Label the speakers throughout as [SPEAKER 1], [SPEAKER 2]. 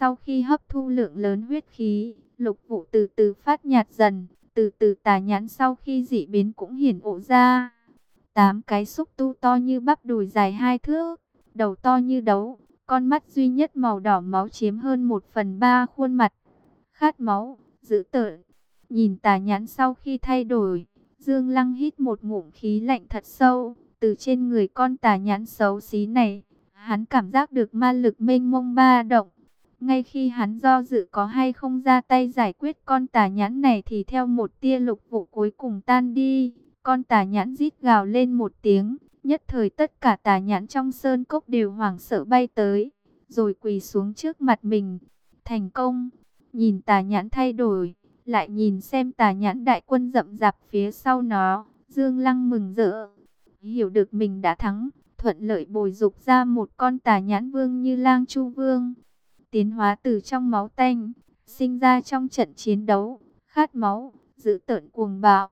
[SPEAKER 1] Sau khi hấp thu lượng lớn huyết khí, lục vụ từ từ phát nhạt dần, từ từ tà nhãn sau khi dị biến cũng hiển ộ ra. Tám cái xúc tu to như bắp đùi dài hai thước, đầu to như đấu, con mắt duy nhất màu đỏ máu chiếm hơn một phần ba khuôn mặt. Khát máu, dữ tợn, nhìn tà nhãn sau khi thay đổi, Dương Lăng hít một ngụm khí lạnh thật sâu, từ trên người con tà nhãn xấu xí này, hắn cảm giác được ma lực mênh mông ba động. Ngay khi hắn do dự có hay không ra tay giải quyết con tà nhãn này thì theo một tia lục vụ cuối cùng tan đi, con tà nhãn rít gào lên một tiếng, nhất thời tất cả tà nhãn trong sơn cốc đều hoảng sợ bay tới, rồi quỳ xuống trước mặt mình. Thành công, nhìn tà nhãn thay đổi, lại nhìn xem tà nhãn đại quân rậm rạp phía sau nó, Dương Lăng mừng rỡ, hiểu được mình đã thắng, thuận lợi bồi dục ra một con tà nhãn vương như lang chu vương. Tiến hóa từ trong máu tanh, sinh ra trong trận chiến đấu, khát máu, giữ tợn cuồng bạo.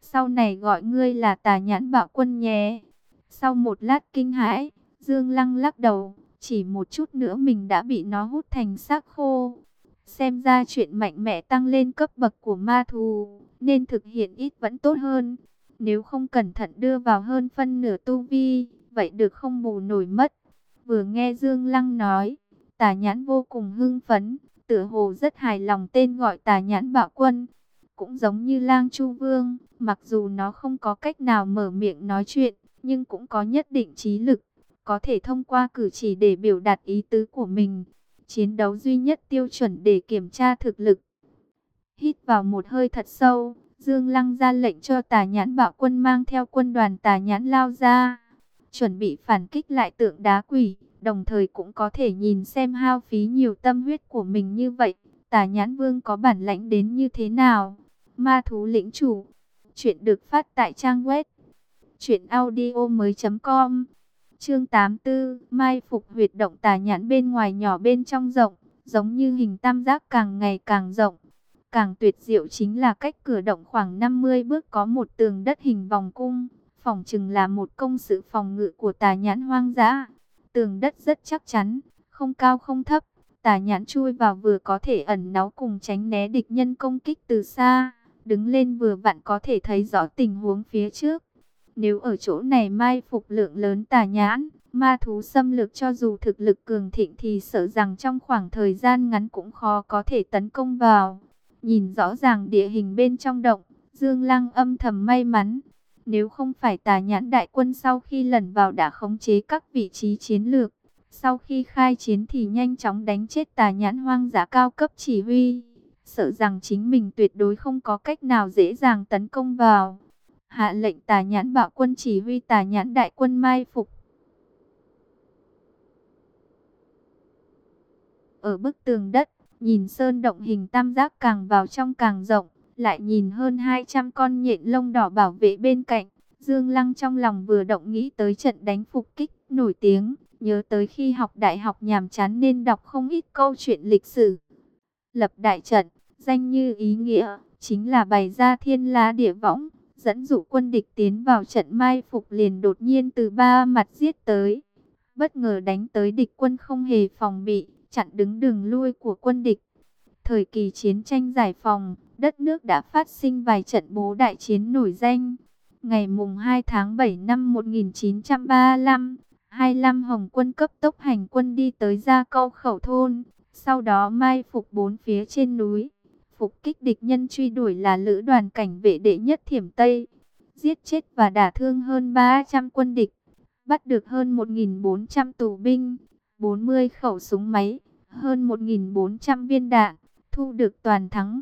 [SPEAKER 1] Sau này gọi ngươi là tà nhãn bạo quân nhé. Sau một lát kinh hãi, Dương Lăng lắc đầu, chỉ một chút nữa mình đã bị nó hút thành xác khô. Xem ra chuyện mạnh mẽ tăng lên cấp bậc của ma thù, nên thực hiện ít vẫn tốt hơn. Nếu không cẩn thận đưa vào hơn phân nửa tu vi, vậy được không bù nổi mất. Vừa nghe Dương Lăng nói, tà nhãn vô cùng hưng phấn, tựa hồ rất hài lòng tên gọi tà nhãn bạo quân. Cũng giống như lang chu vương, mặc dù nó không có cách nào mở miệng nói chuyện, nhưng cũng có nhất định trí lực, có thể thông qua cử chỉ để biểu đạt ý tứ của mình. Chiến đấu duy nhất tiêu chuẩn để kiểm tra thực lực. Hít vào một hơi thật sâu, Dương Lăng ra lệnh cho tà nhãn bạo quân mang theo quân đoàn tà nhãn lao ra. Chuẩn bị phản kích lại tượng đá quỷ, đồng thời cũng có thể nhìn xem hao phí nhiều tâm huyết của mình như vậy. Tà nhãn vương có bản lãnh đến như thế nào? Ma thú lĩnh chủ. Chuyện được phát tại trang web. chuyệnaudio mới .com Chương 84 Mai phục huyệt động tà nhãn bên ngoài nhỏ bên trong rộng, giống như hình tam giác càng ngày càng rộng. Càng tuyệt diệu chính là cách cửa động khoảng 50 bước có một tường đất hình vòng cung, phòng chừng là một công sự phòng ngự của tà nhãn hoang dã. Tường đất rất chắc chắn, không cao không thấp, tà nhãn chui vào vừa có thể ẩn náu cùng tránh né địch nhân công kích từ xa, đứng lên vừa vặn có thể thấy rõ tình huống phía trước. Nếu ở chỗ này mai phục lượng lớn tà nhãn, ma thú xâm lược cho dù thực lực cường thịnh thì sợ rằng trong khoảng thời gian ngắn cũng khó có thể tấn công vào. Nhìn rõ ràng địa hình bên trong động, Dương Lăng âm thầm may mắn. Nếu không phải tà nhãn đại quân sau khi lần vào đã khống chế các vị trí chiến lược, sau khi khai chiến thì nhanh chóng đánh chết tà nhãn hoang dã cao cấp chỉ huy. Sợ rằng chính mình tuyệt đối không có cách nào dễ dàng tấn công vào. Hạ lệnh tà nhãn bạo quân chỉ huy tà nhãn đại quân mai phục. Ở bức tường đất, Nhìn sơn động hình tam giác càng vào trong càng rộng, lại nhìn hơn 200 con nhện lông đỏ bảo vệ bên cạnh. Dương Lăng trong lòng vừa động nghĩ tới trận đánh phục kích nổi tiếng, nhớ tới khi học đại học nhàm chán nên đọc không ít câu chuyện lịch sử. Lập đại trận, danh như ý nghĩa, chính là bày ra thiên lá địa võng, dẫn dụ quân địch tiến vào trận mai phục liền đột nhiên từ ba mặt giết tới. Bất ngờ đánh tới địch quân không hề phòng bị, chặn đứng đường lui của quân địch. Thời kỳ chiến tranh giải phóng, đất nước đã phát sinh vài trận bố đại chiến nổi danh. Ngày mùng 2 tháng 7 năm 1935, 25 Hồng quân cấp tốc hành quân đi tới Gia Câu Khẩu Thôn, sau đó mai phục bốn phía trên núi. Phục kích địch nhân truy đuổi là lữ đoàn cảnh vệ đệ nhất thiểm Tây, giết chết và đả thương hơn 300 quân địch, bắt được hơn 1.400 tù binh, 40 khẩu súng máy, hơn 1.400 viên đạn, thu được toàn thắng.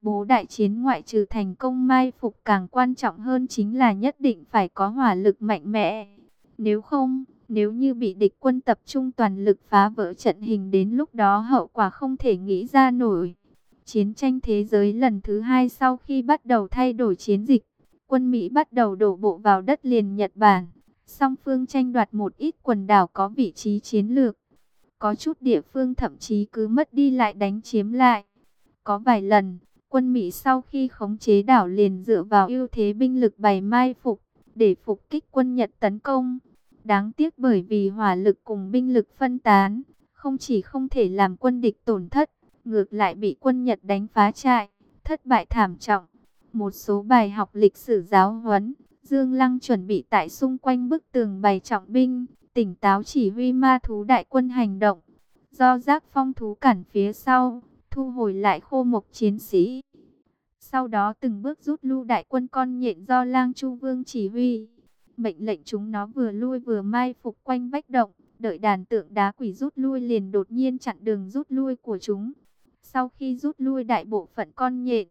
[SPEAKER 1] Bố đại chiến ngoại trừ thành công mai phục càng quan trọng hơn chính là nhất định phải có hỏa lực mạnh mẽ. Nếu không, nếu như bị địch quân tập trung toàn lực phá vỡ trận hình đến lúc đó hậu quả không thể nghĩ ra nổi. Chiến tranh thế giới lần thứ hai sau khi bắt đầu thay đổi chiến dịch, quân Mỹ bắt đầu đổ bộ vào đất liền Nhật Bản. Song phương tranh đoạt một ít quần đảo có vị trí chiến lược. Có chút địa phương thậm chí cứ mất đi lại đánh chiếm lại. Có vài lần, quân Mỹ sau khi khống chế đảo liền dựa vào ưu thế binh lực bày mai phục, để phục kích quân Nhật tấn công. Đáng tiếc bởi vì hỏa lực cùng binh lực phân tán, không chỉ không thể làm quân địch tổn thất, ngược lại bị quân Nhật đánh phá trại, thất bại thảm trọng. Một số bài học lịch sử giáo huấn, Dương Lăng chuẩn bị tại xung quanh bức tường bày trọng binh, tỉnh táo chỉ huy ma thú đại quân hành động. Do giác phong thú cản phía sau, thu hồi lại khô mộc chiến sĩ. Sau đó từng bước rút lưu đại quân con nhện do lang chu vương chỉ huy. Mệnh lệnh chúng nó vừa lui vừa mai phục quanh vách động, đợi đàn tượng đá quỷ rút lui liền đột nhiên chặn đường rút lui của chúng. Sau khi rút lui đại bộ phận con nhện,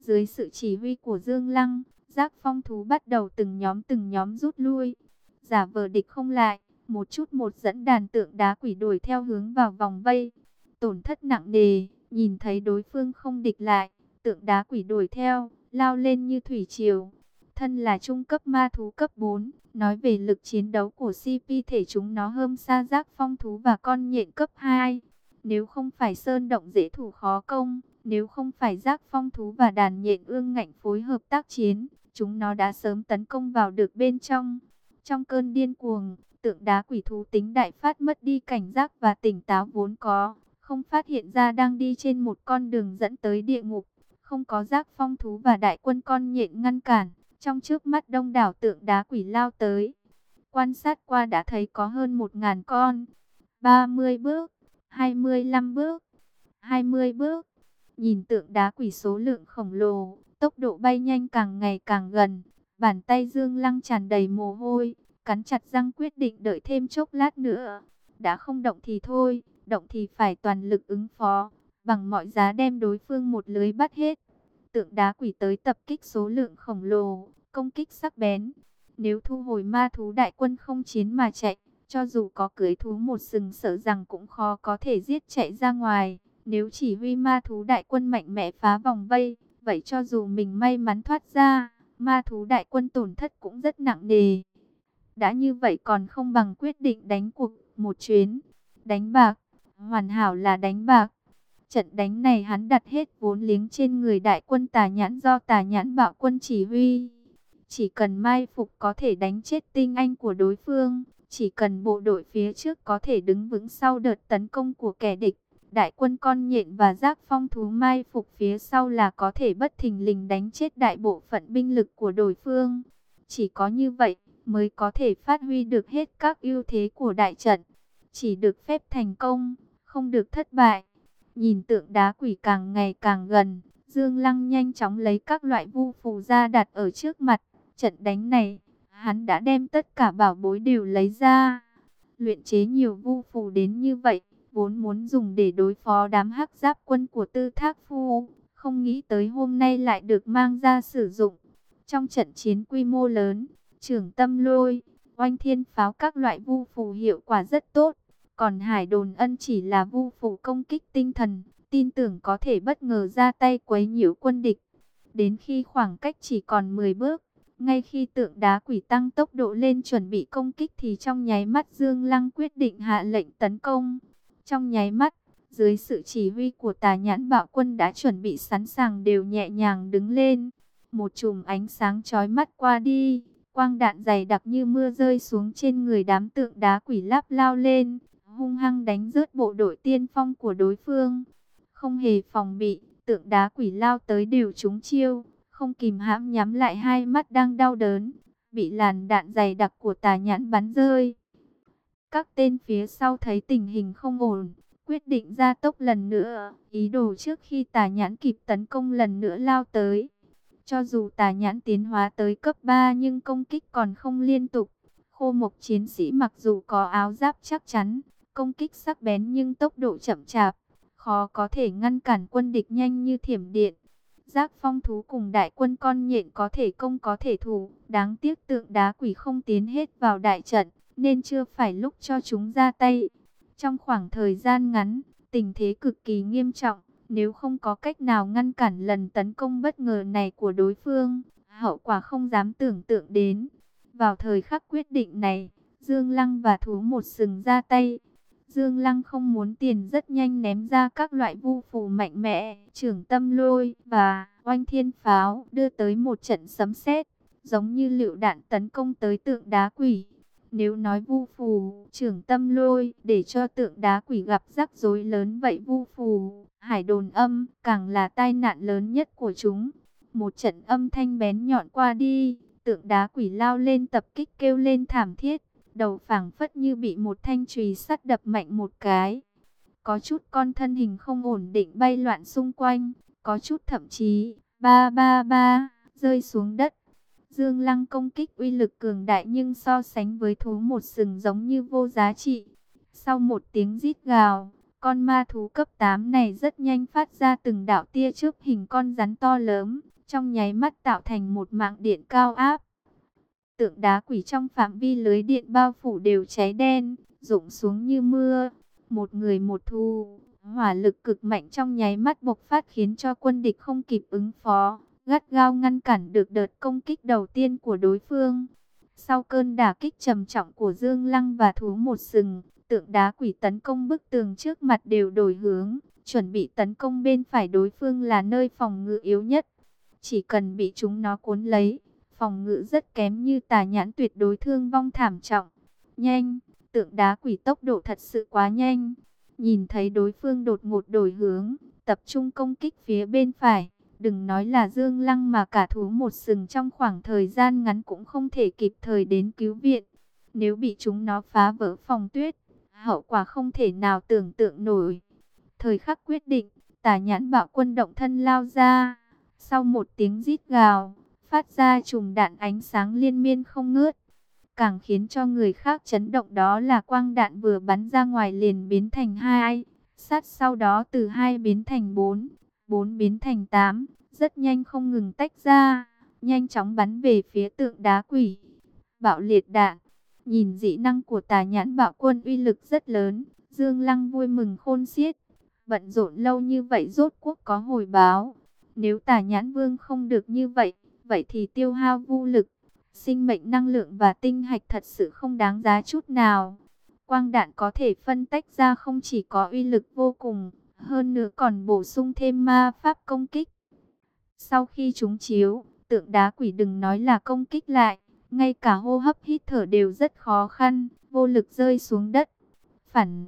[SPEAKER 1] dưới sự chỉ huy của Dương Lăng, giác phong thú bắt đầu từng nhóm từng nhóm rút lui. Giả vờ địch không lại, một chút một dẫn đàn tượng đá quỷ đuổi theo hướng vào vòng vây. Tổn thất nặng nề, nhìn thấy đối phương không địch lại, tượng đá quỷ đuổi theo, lao lên như thủy triều. Thân là trung cấp ma thú cấp 4, nói về lực chiến đấu của CP thể chúng nó hơn xa giác phong thú và con nhện cấp 2. Nếu không phải sơn động dễ thủ khó công, nếu không phải giác phong thú và đàn nhện ương ngạnh phối hợp tác chiến, chúng nó đã sớm tấn công vào được bên trong. Trong cơn điên cuồng, tượng đá quỷ thú tính đại phát mất đi cảnh giác và tỉnh táo vốn có, không phát hiện ra đang đi trên một con đường dẫn tới địa ngục, không có giác phong thú và đại quân con nhện ngăn cản, trong trước mắt đông đảo tượng đá quỷ lao tới. Quan sát qua đã thấy có hơn một ngàn con, 30 bước, 25 bước, 20 bước, nhìn tượng đá quỷ số lượng khổng lồ, tốc độ bay nhanh càng ngày càng gần, bàn tay Dương Lăng tràn đầy mồ hôi, cắn chặt răng quyết định đợi thêm chốc lát nữa. Đã không động thì thôi, động thì phải toàn lực ứng phó, bằng mọi giá đem đối phương một lưới bắt hết. Tượng đá quỷ tới tập kích số lượng khổng lồ, công kích sắc bén. Nếu thu hồi ma thú đại quân không chiến mà chạy, cho dù có cưới thú một sừng sợ rằng cũng khó có thể giết chạy ra ngoài. Nếu chỉ huy ma thú đại quân mạnh mẽ phá vòng vây, vậy cho dù mình may mắn thoát ra, ma thú đại quân tổn thất cũng rất nặng nề. Đã như vậy còn không bằng quyết định đánh cuộc một chuyến. Đánh bạc, hoàn hảo là đánh bạc. Trận đánh này hắn đặt hết vốn liếng trên người đại quân tà nhãn do tà nhãn bạo quân chỉ huy. Chỉ cần mai phục có thể đánh chết tinh anh của đối phương. Chỉ cần bộ đội phía trước có thể đứng vững sau đợt tấn công của kẻ địch. Đại quân con nhện và giác phong thú mai phục phía sau là có thể bất thình lình đánh chết đại bộ phận binh lực của đối phương. Chỉ có như vậy mới có thể phát huy được hết các ưu thế của đại trận. Chỉ được phép thành công, không được thất bại. Nhìn tượng đá quỷ càng ngày càng gần, Dương Lăng nhanh chóng lấy các loại vu phù ra đặt ở trước mặt. Trận đánh này, hắn đã đem tất cả bảo bối đều lấy ra. Luyện chế nhiều vu phù đến như vậy, vốn muốn dùng để đối phó đám hắc giáp quân của tư thác phu. Không nghĩ tới hôm nay lại được mang ra sử dụng. Trong trận chiến quy mô lớn, trưởng tâm lôi, oanh thiên pháo các loại vu phù hiệu quả rất tốt. Còn hải đồn ân chỉ là vu phù công kích tinh thần, tin tưởng có thể bất ngờ ra tay quấy nhiễu quân địch. Đến khi khoảng cách chỉ còn 10 bước, ngay khi tượng đá quỷ tăng tốc độ lên chuẩn bị công kích thì trong nháy mắt Dương Lăng quyết định hạ lệnh tấn công. Trong nháy mắt, dưới sự chỉ huy của tà nhãn bạo quân đã chuẩn bị sẵn sàng đều nhẹ nhàng đứng lên. Một chùm ánh sáng chói mắt qua đi, Quang đạn dày đặc như mưa rơi xuống trên người đám tượng đá quỷ láp lao lên, hung hăng đánh rớt bộ đội tiên phong của đối phương. Không hề phòng bị, tượng đá quỷ lao tới đều trúng chiêu, không kìm hãm nhắm lại hai mắt đang đau đớn, bị làn đạn dày đặc của tà nhãn bắn rơi. Các tên phía sau thấy tình hình không ổn, quyết định ra tốc lần nữa, ý đồ trước khi tà nhãn kịp tấn công lần nữa lao tới. Cho dù tà nhãn tiến hóa tới cấp 3 nhưng công kích còn không liên tục. Khô mộc chiến sĩ mặc dù có áo giáp chắc chắn, công kích sắc bén nhưng tốc độ chậm chạp, khó có thể ngăn cản quân địch nhanh như thiểm điện. Giác phong thú cùng đại quân con nhện có thể công có thể thủ, đáng tiếc tượng đá quỷ không tiến hết vào đại trận, nên chưa phải lúc cho chúng ra tay. Trong khoảng thời gian ngắn, tình thế cực kỳ nghiêm trọng. Nếu không có cách nào ngăn cản lần tấn công bất ngờ này của đối phương, hậu quả không dám tưởng tượng đến. Vào thời khắc quyết định này, Dương Lăng và thú một sừng ra tay. Dương Lăng không muốn tiền rất nhanh ném ra các loại vu phù mạnh mẽ, trưởng tâm lôi và oanh thiên pháo đưa tới một trận sấm sét, giống như lựu đạn tấn công tới tượng đá quỷ. Nếu nói vu phù, trưởng tâm lôi, để cho tượng đá quỷ gặp rắc rối lớn vậy vu phù, hải đồn âm, càng là tai nạn lớn nhất của chúng. Một trận âm thanh bén nhọn qua đi, tượng đá quỷ lao lên tập kích kêu lên thảm thiết, đầu phảng phất như bị một thanh chùy sắt đập mạnh một cái. Có chút con thân hình không ổn định bay loạn xung quanh, có chút thậm chí, ba ba ba, rơi xuống đất. Dương Lăng công kích uy lực cường đại nhưng so sánh với thú một sừng giống như vô giá trị. Sau một tiếng rít gào, con ma thú cấp 8 này rất nhanh phát ra từng đạo tia chớp hình con rắn to lớn, trong nháy mắt tạo thành một mạng điện cao áp. Tượng đá quỷ trong phạm vi lưới điện bao phủ đều cháy đen, rụng xuống như mưa. Một người một thu, hỏa lực cực mạnh trong nháy mắt bộc phát khiến cho quân địch không kịp ứng phó gắt gao ngăn cản được đợt công kích đầu tiên của đối phương. Sau cơn đả kích trầm trọng của Dương Lăng và thú một sừng, tượng đá quỷ tấn công bức tường trước mặt đều đổi hướng, chuẩn bị tấn công bên phải đối phương là nơi phòng ngự yếu nhất. Chỉ cần bị chúng nó cuốn lấy, phòng ngự rất kém như tà nhãn tuyệt đối thương vong thảm trọng. Nhanh, tượng đá quỷ tốc độ thật sự quá nhanh. Nhìn thấy đối phương đột ngột đổi hướng, tập trung công kích phía bên phải. Đừng nói là Dương Lăng mà cả thú một sừng trong khoảng thời gian ngắn cũng không thể kịp thời đến cứu viện. Nếu bị chúng nó phá vỡ phòng tuyết, hậu quả không thể nào tưởng tượng nổi. Thời khắc quyết định, tà nhãn bạo quân động thân lao ra. Sau một tiếng rít gào, phát ra trùng đạn ánh sáng liên miên không ngớt. Càng khiến cho người khác chấn động đó là quang đạn vừa bắn ra ngoài liền biến thành hai, sát sau đó từ hai biến thành bốn 4 biến thành 8, rất nhanh không ngừng tách ra, nhanh chóng bắn về phía tượng đá quỷ. Bạo liệt đạn, nhìn dị năng của tà nhãn bạo quân uy lực rất lớn, Dương Lăng vui mừng khôn xiết. Bận rộn lâu như vậy rốt cuộc có hồi báo. Nếu tà nhãn vương không được như vậy, vậy thì tiêu hao vô lực. Sinh mệnh năng lượng và tinh hạch thật sự không đáng giá chút nào. Quang đạn có thể phân tách ra không chỉ có uy lực vô cùng, hơn nữa còn bổ sung thêm ma pháp công kích. Sau khi chúng chiếu, tượng đá quỷ đừng nói là công kích lại, ngay cả hô hấp hít thở đều rất khó khăn, vô lực rơi xuống đất. Phản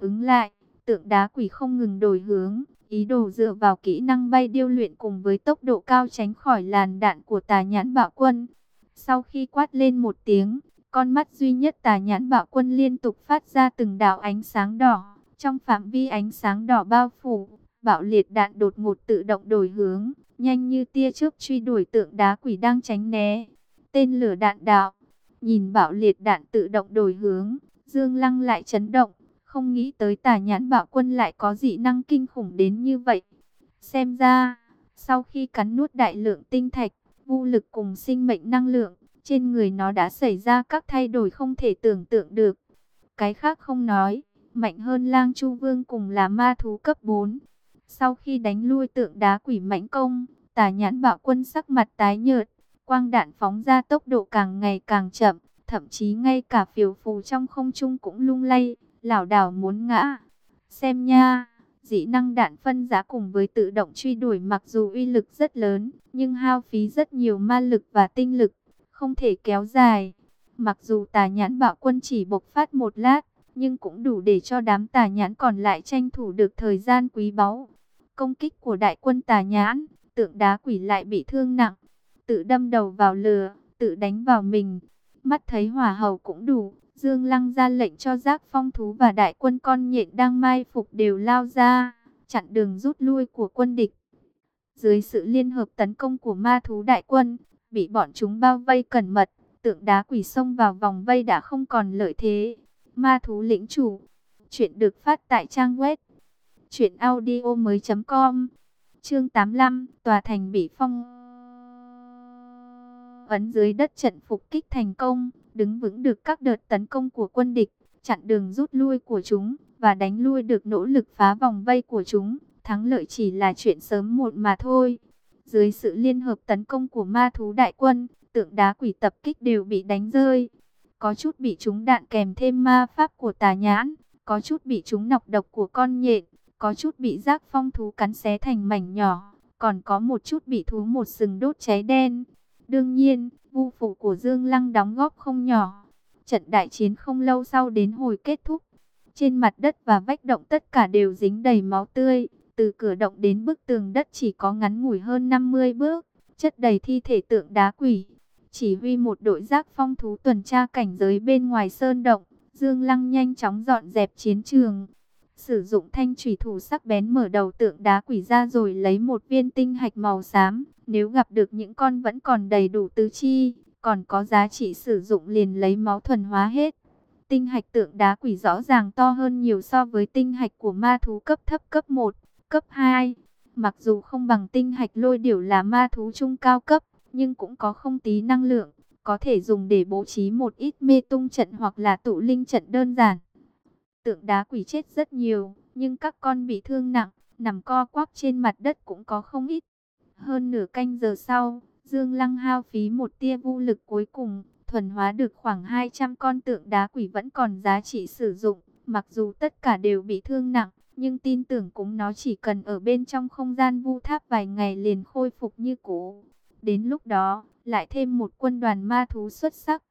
[SPEAKER 1] ứng lại, tượng đá quỷ không ngừng đổi hướng, ý đồ dựa vào kỹ năng bay điêu luyện cùng với tốc độ cao tránh khỏi làn đạn của tà nhãn bạo quân. Sau khi quát lên một tiếng, con mắt duy nhất tà nhãn bạo quân liên tục phát ra từng đạo ánh sáng đỏ. Trong phạm vi ánh sáng đỏ bao phủ, bạo liệt đạn đột ngột tự động đổi hướng, nhanh như tia chớp truy đuổi tượng đá quỷ đang tránh né. Tên lửa đạn đạo, nhìn bạo liệt đạn tự động đổi hướng, Dương Lăng lại chấn động, không nghĩ tới tà nhãn bạo quân lại có dị năng kinh khủng đến như vậy. Xem ra, sau khi cắn nuốt đại lượng tinh thạch, vô lực cùng sinh mệnh năng lượng, trên người nó đã xảy ra các thay đổi không thể tưởng tượng được. Cái khác không nói, mạnh hơn lang chu vương cùng là ma thú cấp 4. Sau khi đánh lui tượng đá quỷ mãnh công, tà nhãn bạo quân sắc mặt tái nhợt, quang đạn phóng ra tốc độ càng ngày càng chậm, thậm chí ngay cả phiếu phù trong không trung cũng lung lay, lảo đảo muốn ngã. Xem nha, dĩ năng đạn phân giá cùng với tự động truy đuổi mặc dù uy lực rất lớn, nhưng hao phí rất nhiều ma lực và tinh lực, không thể kéo dài. Mặc dù tà nhãn bạo quân chỉ bộc phát một lát, nhưng cũng đủ để cho đám tà nhãn còn lại tranh thủ được thời gian quý báu. Công kích của đại quân tà nhãn, tượng đá quỷ lại bị thương nặng, tự đâm đầu vào lửa, tự đánh vào mình. Mắt thấy hỏa hầu cũng đủ, Dương Lăng ra lệnh cho giác phong thú và đại quân con nhện đang mai phục đều lao ra, chặn đường rút lui của quân địch. Dưới sự liên hợp tấn công của ma thú đại quân, bị bọn chúng bao vây cẩn mật, tượng đá quỷ xông vào vòng vây đã không còn lợi thế. Ma thú lĩnh chủ. Chuyện được phát tại trang web. Chuyện audio mới com. Chương 85. Tòa thành bị phong. Ấn dưới đất trận phục kích thành công. Đứng vững được các đợt tấn công của quân địch. Chặn đường rút lui của chúng. Và đánh lui được nỗ lực phá vòng vây của chúng. Thắng lợi chỉ là chuyện sớm muộn mà thôi. Dưới sự liên hợp tấn công của ma thú đại quân, tượng đá quỷ tập kích đều bị đánh rơi có chút bị trúng đạn kèm thêm ma pháp của tà nhãn, có chút bị trúng nọc độc của con nhện, có chút bị giác phong thú cắn xé thành mảnh nhỏ, còn có một chút bị thú một sừng đốt cháy đen. Đương nhiên, vu phụ của Dương Lăng đóng góp không nhỏ. Trận đại chiến không lâu sau đến hồi kết thúc. Trên mặt đất và vách động tất cả đều dính đầy máu tươi. Từ cửa động đến bức tường đất chỉ có ngắn ngủi hơn 50 bước. Chất đầy thi thể tượng đá quỷ. Chỉ huy một đội giác phong thú tuần tra cảnh giới bên ngoài sơn động. Dương Lăng nhanh chóng dọn dẹp chiến trường. Sử dụng thanh thủy thủ sắc bén mở đầu tượng đá quỷ ra rồi lấy một viên tinh hạch màu xám. Nếu gặp được những con vẫn còn đầy đủ tứ chi, còn có giá trị sử dụng liền lấy máu thuần hóa hết. Tinh hạch tượng đá quỷ rõ ràng to hơn nhiều so với tinh hạch của ma thú cấp thấp cấp 1, cấp 2. Mặc dù không bằng tinh hạch lôi điểu là ma thú trung cao cấp, nhưng cũng có không tí năng lượng, có thể dùng để bố trí một ít mê tung trận hoặc là tụ linh trận đơn giản. Tượng đá quỷ chết rất nhiều, nhưng các con bị thương nặng, nằm co quắp trên mặt đất cũng có không ít. Hơn nửa canh giờ sau, Dương Lăng hao phí một tia vô lực cuối cùng, thuần hóa được khoảng 200 con tượng đá quỷ vẫn còn giá trị sử dụng. Mặc dù tất cả đều bị thương nặng, nhưng tin tưởng cũng nó chỉ cần ở bên trong không gian vu tháp vài ngày liền khôi phục như cũ. Đến lúc đó, lại thêm một quân đoàn ma thú xuất sắc.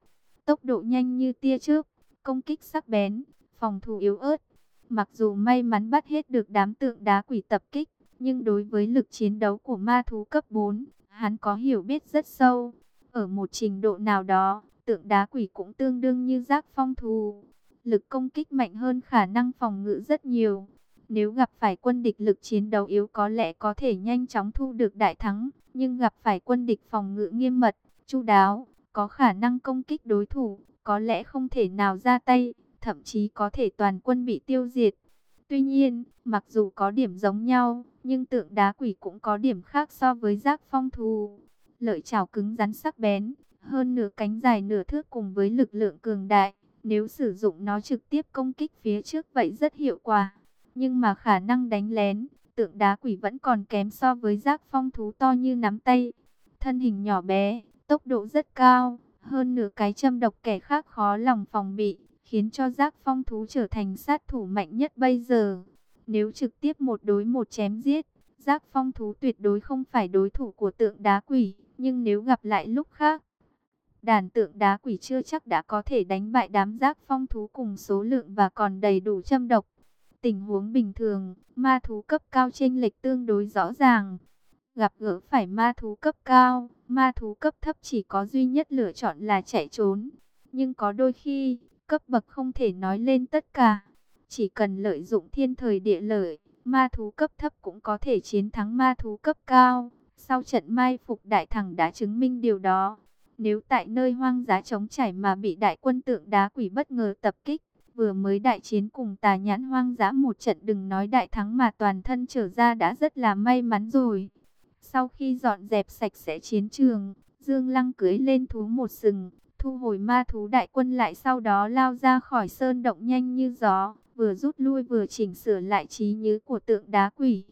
[SPEAKER 1] Tốc độ nhanh như tia trước, công kích sắc bén, phòng thủ yếu ớt. Mặc dù may mắn bắt hết được đám tượng đá quỷ tập kích, nhưng đối với lực chiến đấu của ma thú cấp 4, hắn có hiểu biết rất sâu. Ở một trình độ nào đó, tượng đá quỷ cũng tương đương như giác phong thù. Lực công kích mạnh hơn khả năng phòng ngự rất nhiều. Nếu gặp phải quân địch lực chiến đấu yếu có lẽ có thể nhanh chóng thu được đại thắng, nhưng gặp phải quân địch phòng ngự nghiêm mật, chu đáo, có khả năng công kích đối thủ, có lẽ không thể nào ra tay, thậm chí có thể toàn quân bị tiêu diệt. Tuy nhiên, mặc dù có điểm giống nhau, nhưng tượng đá quỷ cũng có điểm khác so với giác phong thù. Lợi chảo cứng rắn sắc bén, hơn nửa cánh dài nửa thước cùng với lực lượng cường đại. Nếu sử dụng nó trực tiếp công kích phía trước vậy rất hiệu quả. Nhưng mà khả năng đánh lén, tượng đá quỷ vẫn còn kém so với giác phong thú to như nắm tay. Thân hình nhỏ bé, tốc độ rất cao, hơn nửa cái châm độc kẻ khác khó lòng phòng bị, khiến cho giác phong thú trở thành sát thủ mạnh nhất bây giờ. Nếu trực tiếp một đối một chém giết, giác phong thú tuyệt đối không phải đối thủ của tượng đá quỷ, nhưng nếu gặp lại lúc khác, đàn tượng đá quỷ chưa chắc đã có thể đánh bại đám giác phong thú cùng số lượng và còn đầy đủ châm độc. Tình huống bình thường, ma thú cấp cao chênh lệch tương đối rõ ràng. Gặp gỡ phải ma thú cấp cao, ma thú cấp thấp chỉ có duy nhất lựa chọn là chạy trốn. Nhưng có đôi khi, cấp bậc không thể nói lên tất cả. Chỉ cần lợi dụng thiên thời địa lợi, ma thú cấp thấp cũng có thể chiến thắng ma thú cấp cao. Sau trận mai phục đại thẳng đã chứng minh điều đó. Nếu tại nơi hoang dã trống trải mà bị đại quân tượng đá quỷ bất ngờ tập kích, vừa mới đại chiến cùng tà nhãn hoang dã một trận đừng nói đại thắng mà toàn thân trở ra đã rất là may mắn rồi. Sau khi dọn dẹp sạch sẽ chiến trường, Dương Lăng cưới lên thú một sừng, thu hồi ma thú đại quân lại sau đó lao ra khỏi sơn động nhanh như gió, vừa rút lui vừa chỉnh sửa lại trí nhớ của tượng đá quỷ.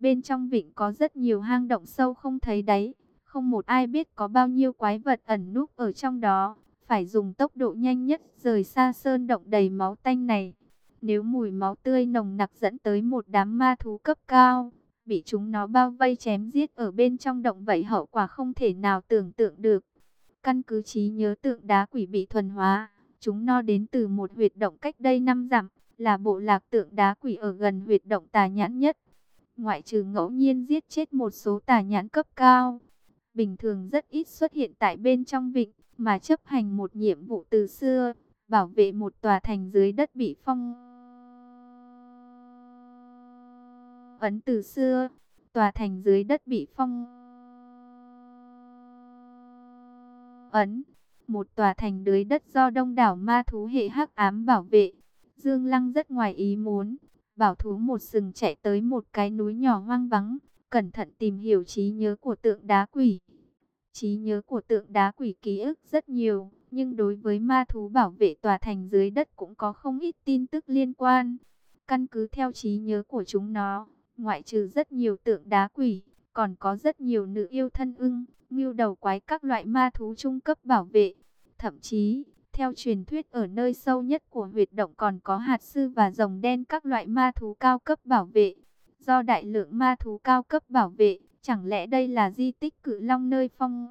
[SPEAKER 1] Bên trong vịnh có rất nhiều hang động sâu không thấy đáy, không một ai biết có bao nhiêu quái vật ẩn núp ở trong đó, phải dùng tốc độ nhanh nhất rời xa sơn động đầy máu tanh này. Nếu mùi máu tươi nồng nặc dẫn tới một đám ma thú cấp cao, bị chúng nó bao vây chém giết ở bên trong động vậy hậu quả không thể nào tưởng tượng được. Căn cứ trí nhớ tượng đá quỷ bị thuần hóa, chúng nó đến từ một huyệt động cách đây năm dặm, là bộ lạc tượng đá quỷ ở gần huyệt động tà nhãn nhất. Ngoại trừ ngẫu nhiên giết chết một số tà nhãn cấp cao, bình thường rất ít xuất hiện tại bên trong vịnh, mà chấp hành một nhiệm vụ từ xưa, bảo vệ một tòa thành dưới đất bị phong. Ấn từ xưa, tòa thành dưới đất bị phong. Ấn, một tòa thành dưới đất do đông đảo ma thú hệ hắc ám bảo vệ. Dương Lăng rất ngoài ý muốn, bảo thú một sừng chạy tới một cái núi nhỏ hoang vắng, cẩn thận tìm hiểu trí nhớ của tượng đá quỷ. Trí nhớ của tượng đá quỷ ký ức rất nhiều, nhưng đối với ma thú bảo vệ tòa thành dưới đất cũng có không ít tin tức liên quan. Căn cứ theo trí nhớ của chúng nó, ngoại trừ rất nhiều tượng đá quỷ, còn có rất nhiều nữ yêu thân ưng, ngưu đầu quái các loại ma thú trung cấp bảo vệ. Thậm chí, theo truyền thuyết ở nơi sâu nhất của huyệt động còn có hạt sư và rồng đen các loại ma thú cao cấp bảo vệ. Do đại lượng ma thú cao cấp bảo vệ, chẳng lẽ đây là di tích cự long nơi phong...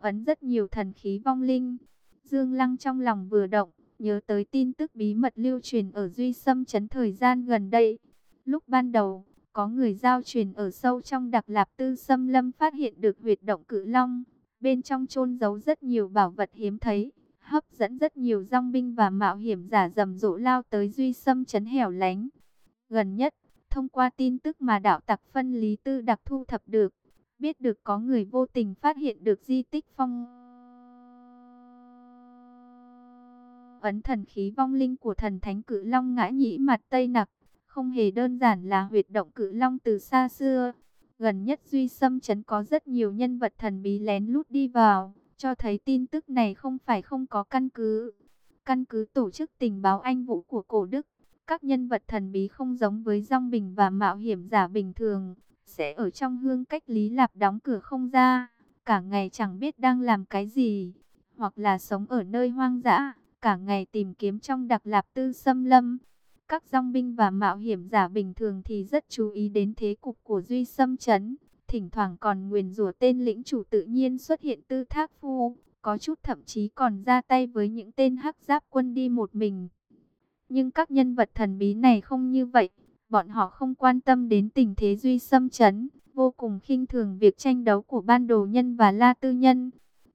[SPEAKER 1] ấn rất nhiều thần khí vong linh. Dương Lăng trong lòng vừa động, nhớ tới tin tức bí mật lưu truyền ở Duy Sâm Trấn thời gian gần đây. Lúc ban đầu, có người giao truyền ở sâu trong đặc lạp tư xâm lâm phát hiện được huyệt động cự long. Bên trong chôn giấu rất nhiều bảo vật hiếm thấy, hấp dẫn rất nhiều rong binh và mạo hiểm giả rầm rộ lao tới Duy xâm chấn hẻo lánh. Gần nhất, thông qua tin tức mà đạo tặc phân lý tư đặc thu thập được, biết được có người vô tình phát hiện được di tích phong ấn thần khí vong linh của thần thánh cự long ngã nhĩ mặt Tây Nặc. Không hề đơn giản là huyệt động cự long từ xa xưa. Gần nhất Duy Sâm Trấn có rất nhiều nhân vật thần bí lén lút đi vào, cho thấy tin tức này không phải không có căn cứ. Căn cứ tổ chức tình báo anh vũ của cổ Đức, các nhân vật thần bí không giống với rong bình và mạo hiểm giả bình thường, sẽ ở trong hương cách lý lạp đóng cửa không ra, cả ngày chẳng biết đang làm cái gì, hoặc là sống ở nơi hoang dã, cả ngày tìm kiếm trong đặc lạp tư xâm lâm. Các dòng binh và mạo hiểm giả bình thường thì rất chú ý đến thế cục của Duy Sâm Trấn, thỉnh thoảng còn nguyền rủa tên lĩnh chủ tự nhiên xuất hiện tư thác phu, có chút thậm chí còn ra tay với những tên hắc giáp quân đi một mình. Nhưng các nhân vật thần bí này không như vậy, bọn họ không quan tâm đến tình thế Duy Sâm Trấn, vô cùng khinh thường việc tranh đấu của ban đồ nhân và la tư nhân.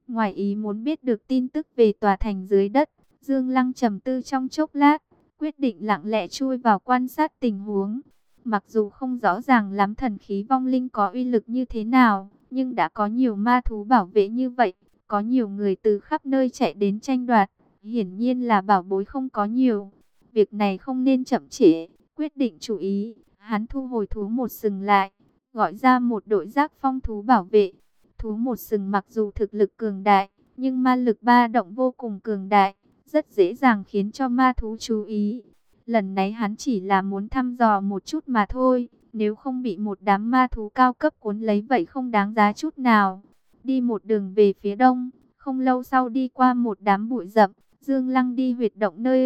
[SPEAKER 1] Ngoài ý muốn biết được tin tức về tòa thành dưới đất, Dương Lăng trầm tư trong chốc lát, quyết định lặng lẽ chui vào quan sát tình huống. Mặc dù không rõ ràng lắm thần khí vong linh có uy lực như thế nào, nhưng đã có nhiều ma thú bảo vệ như vậy, có nhiều người từ khắp nơi chạy đến tranh đoạt, hiển nhiên là bảo bối không có nhiều. Việc này không nên chậm trễ, quyết định chú ý, hắn thu hồi thú một sừng lại, gọi ra một đội giác phong thú bảo vệ. Thú một sừng mặc dù thực lực cường đại, nhưng ma lực ba động vô cùng cường đại, rất dễ dàng khiến cho ma thú chú ý. Lần này hắn chỉ là muốn thăm dò một chút mà thôi, nếu không bị một đám ma thú cao cấp cuốn lấy vậy không đáng giá chút nào. Đi một đường về phía đông, không lâu sau đi qua một đám bụi rậm, Dương Lăng đi huyệt động nơi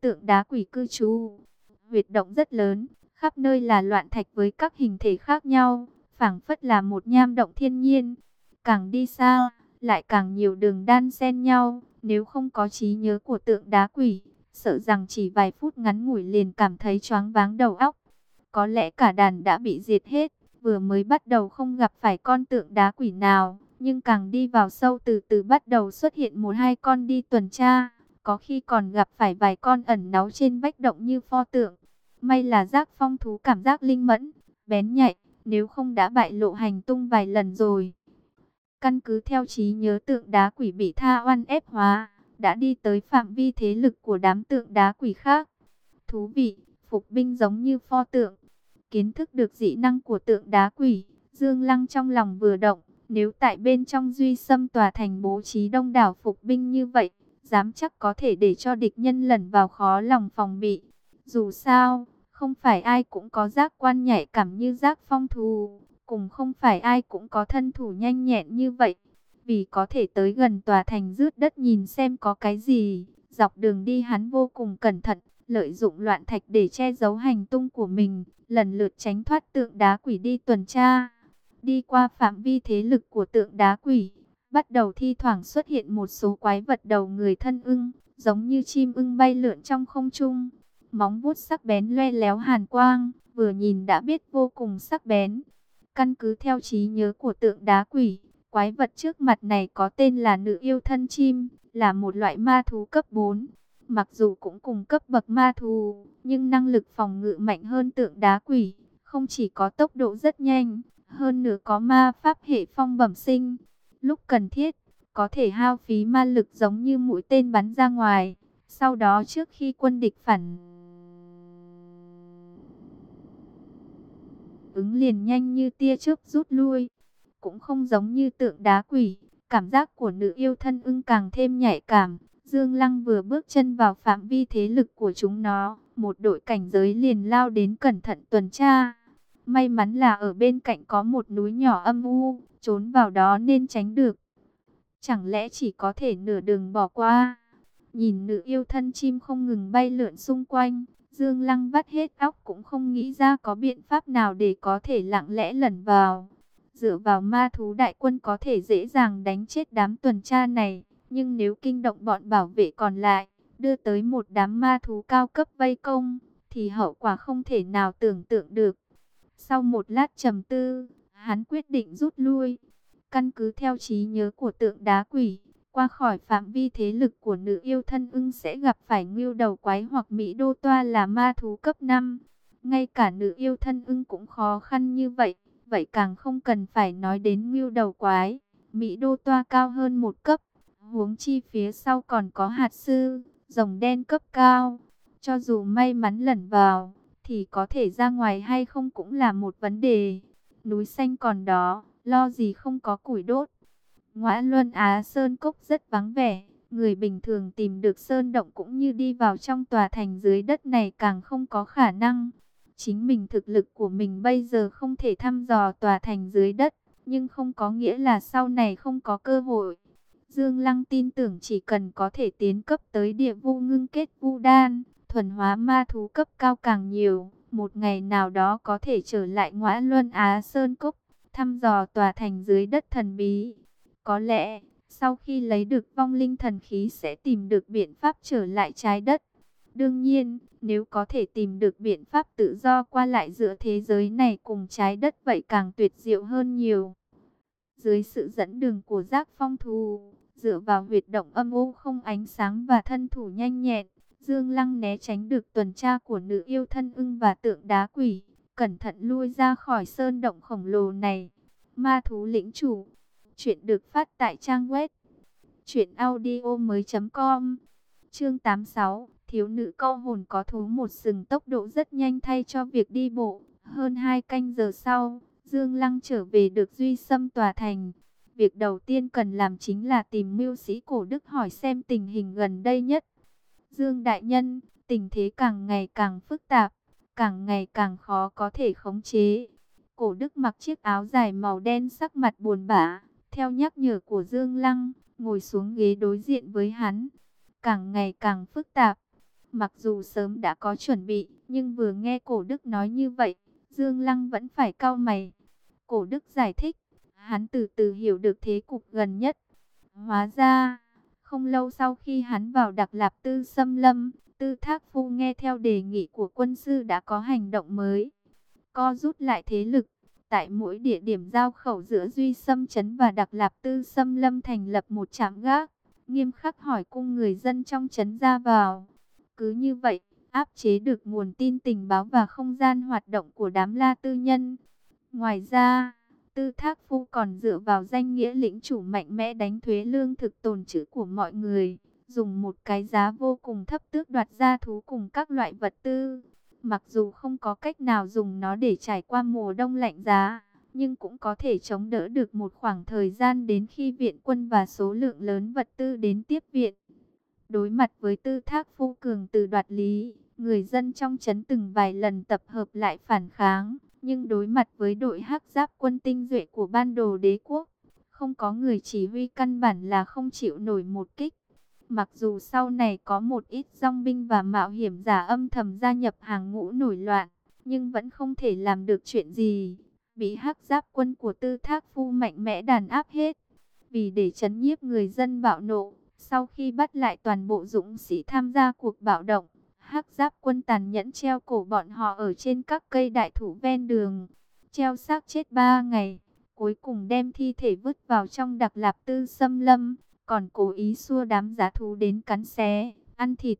[SPEAKER 1] tượng đá quỷ cư trú. Huyệt động rất lớn, khắp nơi là loạn thạch với các hình thể khác nhau, phảng phất là một nham động thiên nhiên. Càng đi xa, lại càng nhiều đường đan xen nhau, nếu không có trí nhớ của tượng đá quỷ, sợ rằng chỉ vài phút ngắn ngủi liền cảm thấy choáng váng đầu óc. Có lẽ cả đàn đã bị diệt hết, vừa mới bắt đầu không gặp phải con tượng đá quỷ nào, nhưng càng đi vào sâu từ từ bắt đầu xuất hiện một hai con đi tuần tra, có khi còn gặp phải vài con ẩn náu trên vách động như pho tượng. May là giác phong thú cảm giác linh mẫn, bén nhạy, nếu không đã bại lộ hành tung vài lần rồi. Căn cứ theo trí nhớ tượng đá quỷ bị tha oan ép hóa, đã đi tới phạm vi thế lực của đám tượng đá quỷ khác. Thú vị, phục binh giống như pho tượng. Kiến thức được dị năng của tượng đá quỷ, Dương Lăng trong lòng vừa động. Nếu tại bên trong duy xâm tòa thành bố trí đông đảo phục binh như vậy, dám chắc có thể để cho địch nhân lẩn vào khó lòng phòng bị. Dù sao, không phải ai cũng có giác quan nhạy cảm như giác phong thù cùng không phải ai cũng có thân thủ nhanh nhẹn như vậy. Vì có thể tới gần tòa thành rước đất nhìn xem có cái gì, dọc đường đi hắn vô cùng cẩn thận, lợi dụng loạn thạch để che giấu hành tung của mình, lần lượt tránh thoát tượng đá quỷ đi tuần tra. Đi qua phạm vi thế lực của tượng đá quỷ, bắt đầu thi thoảng xuất hiện một số quái vật đầu người thân ưng, giống như chim ưng bay lượn trong không trung. Móng vuốt sắc bén loe léo hàn quang, vừa nhìn đã biết vô cùng sắc bén. Căn cứ theo trí nhớ của tượng đá quỷ, quái vật trước mặt này có tên là nữ yêu thân chim, là một loại ma thú cấp 4. Mặc dù cũng cùng cấp bậc ma thú, nhưng năng lực phòng ngự mạnh hơn tượng đá quỷ, không chỉ có tốc độ rất nhanh, hơn nữa có ma pháp hệ phong bẩm sinh. Lúc cần thiết, có thể hao phí ma lực giống như mũi tên bắn ra ngoài, sau đó trước khi quân địch phản ứng liền nhanh như tia chớp rút lui. Cũng không giống như tượng đá quỷ, cảm giác của nữ yêu thân ưng càng thêm nhạy cảm. Dương Lăng vừa bước chân vào phạm vi thế lực của chúng nó, một đội cảnh giới liền lao đến cẩn thận tuần tra. May mắn là ở bên cạnh có một núi nhỏ âm u, trốn vào đó nên tránh được. Chẳng lẽ chỉ có thể nửa đường bỏ qua? Nhìn nữ yêu thân chim không ngừng bay lượn xung quanh, Dương Lăng vắt hết óc cũng không nghĩ ra có biện pháp nào để có thể lặng lẽ lẩn vào. Dựa vào ma thú đại quân có thể dễ dàng đánh chết đám tuần tra này. Nhưng nếu kinh động bọn bảo vệ còn lại, đưa tới một đám ma thú cao cấp vây công, thì hậu quả không thể nào tưởng tượng được. Sau một lát trầm tư, hắn quyết định rút lui. Căn cứ theo trí nhớ của tượng đá quỷ, qua khỏi phạm vi thế lực của nữ yêu thân ưng sẽ gặp phải ngưu đầu quái hoặc Mỹ đô toa là ma thú cấp 5. Ngay cả nữ yêu thân ưng cũng khó khăn như vậy, vậy càng không cần phải nói đến ngưu đầu quái. Mỹ đô toa cao hơn một cấp, huống chi phía sau còn có hạt sư, rồng đen cấp cao. Cho dù may mắn lẩn vào, thì có thể ra ngoài hay không cũng là một vấn đề. Núi xanh còn đó, lo gì không có củi đốt. Ngoã Luân Á Sơn Cốc rất vắng vẻ, người bình thường tìm được sơn động cũng như đi vào trong tòa thành dưới đất này càng không có khả năng. Chính mình thực lực của mình bây giờ không thể thăm dò tòa thành dưới đất, nhưng không có nghĩa là sau này không có cơ hội. Dương Lăng tin tưởng chỉ cần có thể tiến cấp tới địa vu ngưng kết vu đan, thuần hóa ma thú cấp cao càng nhiều, một ngày nào đó có thể trở lại ngõa luân Á Sơn Cốc, thăm dò tòa thành dưới đất thần bí. Có lẽ, sau khi lấy được vong linh thần khí sẽ tìm được biện pháp trở lại trái đất. Đương nhiên, nếu có thể tìm được biện pháp tự do qua lại giữa thế giới này cùng trái đất vậy càng tuyệt diệu hơn nhiều. Dưới sự dẫn đường của giác phong thù, dựa vào huyệt động âm u không ánh sáng và thân thủ nhanh nhẹn, Dương Lăng né tránh được tuần tra của nữ yêu thân ưng và tượng đá quỷ, cẩn thận lui ra khỏi sơn động khổng lồ này. Ma thú lĩnh chủ, chuyện được phát tại trang web truyệnaudiomoi.com. Chương 86, thiếu nữ câu hồn có thú một sừng tốc độ rất nhanh thay cho việc đi bộ, hơn 2 canh giờ sau, Dương Lăng trở về được Duy xâm tòa thành. Việc đầu tiên cần làm chính là tìm mưu sĩ cổ đức hỏi xem tình hình gần đây nhất. Dương Đại Nhân, tình thế càng ngày càng phức tạp, càng ngày càng khó có thể khống chế. Cổ đức mặc chiếc áo dài màu đen sắc mặt buồn bã, theo nhắc nhở của Dương Lăng, ngồi xuống ghế đối diện với hắn. Càng ngày càng phức tạp. Mặc dù sớm đã có chuẩn bị, nhưng vừa nghe cổ đức nói như vậy, Dương Lăng vẫn phải cau mày. Cổ đức giải thích, hắn từ từ hiểu được thế cục gần nhất. Hóa ra, không lâu sau khi hắn vào Đặc Lạp Tư Xâm Lâm, Tư Thác Phu nghe theo đề nghị của quân sư đã có hành động mới. Co rút lại thế lực, tại mỗi địa điểm giao khẩu giữa Duy Sâm Trấn và Đặc Lạp Tư Xâm Lâm thành lập một trạm gác, nghiêm khắc hỏi cung người dân trong trấn ra vào. Cứ như vậy, áp chế được nguồn tin tình báo và không gian hoạt động của đám la tư nhân. Ngoài ra, Tư Thác Phu còn dựa vào danh nghĩa lĩnh chủ mạnh mẽ đánh thuế lương thực tồn trữ của mọi người, dùng một cái giá vô cùng thấp tước đoạt gia thú cùng các loại vật tư. Mặc dù không có cách nào dùng nó để trải qua mùa đông lạnh giá, nhưng cũng có thể chống đỡ được một khoảng thời gian đến khi viện quân và số lượng lớn vật tư đến tiếp viện. Đối mặt với tư thác phu cường từ đoạt lý, người dân trong trấn từng vài lần tập hợp lại phản kháng, nhưng đối mặt với đội hắc giáp quân tinh duệ của ban đồ đế quốc, không có người chỉ huy căn bản là không chịu nổi một kích. Mặc dù sau này có một ít dòng binh và mạo hiểm giả âm thầm gia nhập hàng ngũ nổi loạn, nhưng vẫn không thể làm được chuyện gì. Bị hắc giáp quân của tư thác phu mạnh mẽ đàn áp hết. Vì để chấn nhiếp người dân bạo nộ, sau khi bắt lại toàn bộ dũng sĩ tham gia cuộc bạo động, hắc giáp quân tàn nhẫn treo cổ bọn họ ở trên các cây đại thụ ven đường. Treo xác chết ba ngày, cuối cùng đem thi thể vứt vào trong đặc lạp tư xâm lâm còn cố ý xua đám giá thú đến cắn xé, ăn thịt.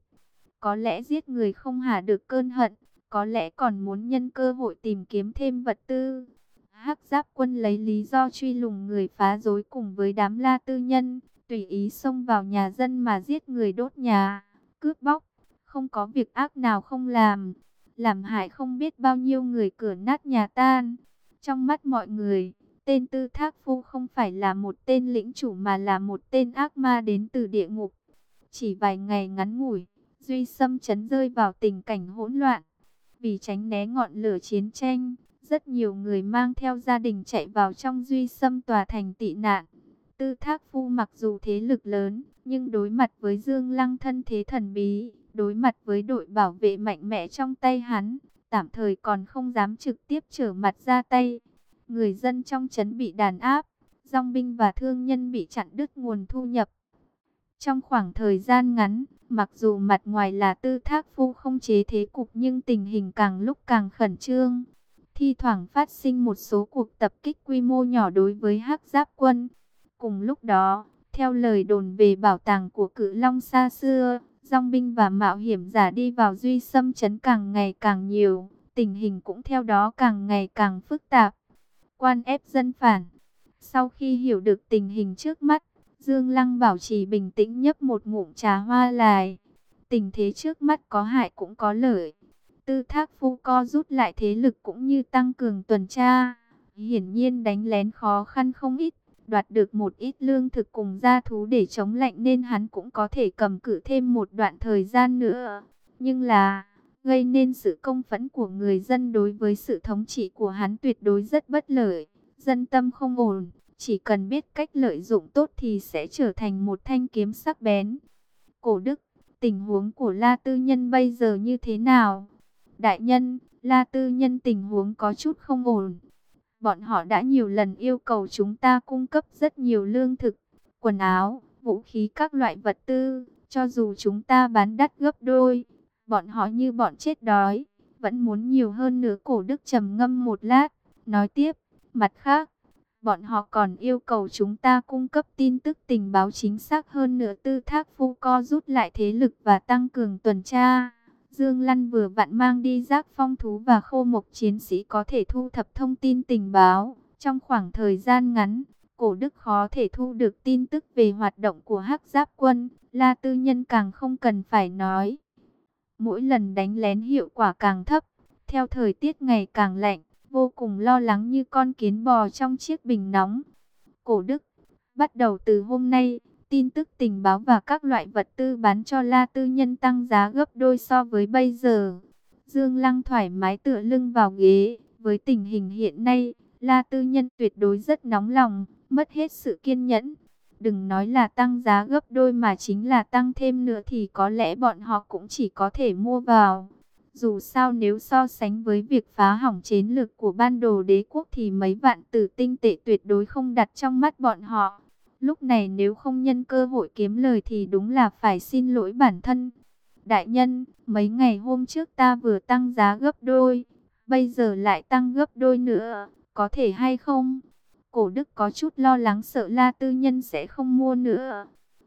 [SPEAKER 1] Có lẽ giết người không hả được cơn hận, có lẽ còn muốn nhân cơ hội tìm kiếm thêm vật tư. Hắc giáp quân lấy lý do truy lùng người phá rối cùng với đám la tư nhân, tùy ý xông vào nhà dân mà giết người đốt nhà, cướp bóc, không có việc ác nào không làm, làm hại không biết bao nhiêu người cửa nát nhà tan. Trong mắt mọi người, Tên Tư Thác Phu không phải là một tên lĩnh chủ mà là một tên ác ma đến từ địa ngục. Chỉ vài ngày ngắn ngủi, Duy Sâm chấn rơi vào tình cảnh hỗn loạn. Vì tránh né ngọn lửa chiến tranh, rất nhiều người mang theo gia đình chạy vào trong Duy Sâm tòa thành tị nạn. Tư Thác Phu mặc dù thế lực lớn, nhưng đối mặt với Dương Lăng thân thế thần bí, Đối mặt với đội bảo vệ mạnh mẽ trong tay hắn, tạm thời còn không dám trực tiếp trở mặt ra tay. Người dân trong trấn bị đàn áp, dòng binh và thương nhân bị chặn đứt nguồn thu nhập. Trong khoảng thời gian ngắn, mặc dù mặt ngoài là tư thác phu không chế thế cục nhưng tình hình càng lúc càng khẩn trương. Thi thoảng phát sinh một số cuộc tập kích quy mô nhỏ đối với hắc giáp quân. Cùng lúc đó, theo lời đồn về bảo tàng của cự long xa xưa, dòng binh và mạo hiểm giả đi vào duy xâm chấn càng ngày càng nhiều, tình hình cũng theo đó càng ngày càng phức tạp. Quan ép dân phản. Sau khi hiểu được tình hình trước mắt, Dương Lăng bảo trì bình tĩnh nhấp một ngụm trà hoa lại. Tình thế trước mắt có hại cũng có lợi. Tư thác phu co rút lại thế lực cũng như tăng cường tuần tra. Hiển nhiên đánh lén khó khăn không ít đoạt được một ít lương thực cùng gia thú để chống lạnh nên hắn cũng có thể cầm cự thêm một đoạn thời gian nữa. Nhưng là, gây nên sự công phẫn của người dân đối với sự thống trị của hắn tuyệt đối rất bất lợi. Dân tâm không ổn, chỉ cần biết cách lợi dụng tốt thì sẽ trở thành một thanh kiếm sắc bén. Cổ Đức, tình huống của La Tư Nhân bây giờ như thế nào? Đại nhân, La Tư Nhân tình huống có chút không ổn Bọn họ đã nhiều lần yêu cầu chúng ta cung cấp rất nhiều lương thực, quần áo, vũ khí các loại vật tư, cho dù chúng ta bán đắt gấp đôi. Bọn họ như bọn chết đói, vẫn muốn nhiều hơn nữa cổ đức trầm ngâm một lát, nói tiếp, mặt khác. Bọn họ còn yêu cầu chúng ta cung cấp tin tức tình báo chính xác hơn nữa tư thác phu co rút lại thế lực và tăng cường tuần tra. Dương Lăn vừa vặn mang đi giác phong thú và khô mộc chiến sĩ có thể thu thập thông tin tình báo. Trong khoảng thời gian ngắn, cổ đức khó thể thu được tin tức về hoạt động của hắc giáp quân. La Tư Nhân càng không cần phải nói. Mỗi lần đánh lén hiệu quả càng thấp, theo thời tiết ngày càng lạnh, vô cùng lo lắng như con kiến bò trong chiếc bình nóng. Cổ đức, bắt đầu từ hôm nay, tin tức tình báo và các loại vật tư bán cho La Tư Nhân tăng giá gấp đôi so với bây giờ. Dương Lăng thoải mái tựa lưng vào ghế, với tình hình hiện nay, La Tư Nhân tuyệt đối rất nóng lòng, mất hết sự kiên nhẫn. Đừng nói là tăng giá gấp đôi mà chính là tăng thêm nữa thì có lẽ bọn họ cũng chỉ có thể mua vào. Dù sao nếu so sánh với việc phá hỏng chiến lược của ban đồ đế quốc thì mấy vạn tử tinh tệ tuyệt đối không đặt trong mắt bọn họ. Lúc này nếu không nhân cơ hội kiếm lời thì đúng là phải xin lỗi bản thân. Đại nhân, mấy ngày hôm trước ta vừa tăng giá gấp đôi, bây giờ lại tăng gấp đôi nữa, có thể hay không? Cổ đức có chút lo lắng sợ la tư nhân sẽ không mua nữa.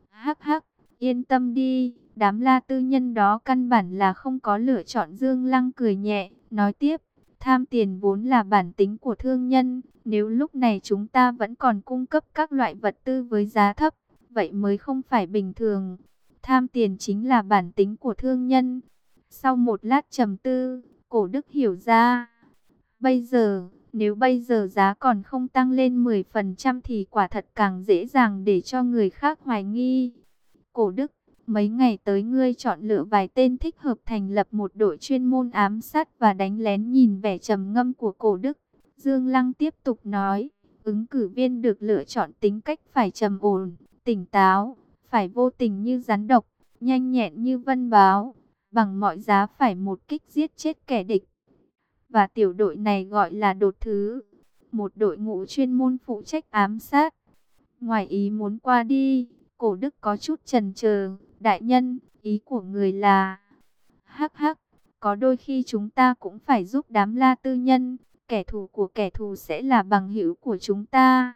[SPEAKER 1] Hắc hắc, yên tâm đi, đám la tư nhân đó căn bản là không có lựa chọn Dương Lăng cười nhẹ, nói tiếp, tham tiền vốn là bản tính của thương nhân, nếu lúc này chúng ta vẫn còn cung cấp các loại vật tư với giá thấp, vậy mới không phải bình thường. Tham tiền chính là bản tính của thương nhân. Sau một lát trầm tư, cổ đức hiểu ra. Bây giờ, nếu bây giờ giá còn không tăng lên 10% thì quả thật càng dễ dàng để cho người khác hoài nghi. Cổ đức, mấy ngày tới ngươi chọn lựa vài tên thích hợp thành lập một đội chuyên môn ám sát và đánh lén nhìn vẻ trầm ngâm của cổ đức. Dương Lăng tiếp tục nói, ứng cử viên được lựa chọn tính cách phải trầm ổn, tỉnh táo, phải vô tình như rắn độc, nhanh nhẹn như vân báo, bằng mọi giá phải một kích giết chết kẻ địch. Và tiểu đội này gọi là đột thứ, một đội ngũ chuyên môn phụ trách ám sát. Ngoài ý muốn qua đi, cổ đức có chút trần chờ đại nhân, ý của người là... Hắc hắc, có đôi khi chúng ta cũng phải giúp đám la tư nhân, kẻ thù của kẻ thù sẽ là bằng hữu của chúng ta.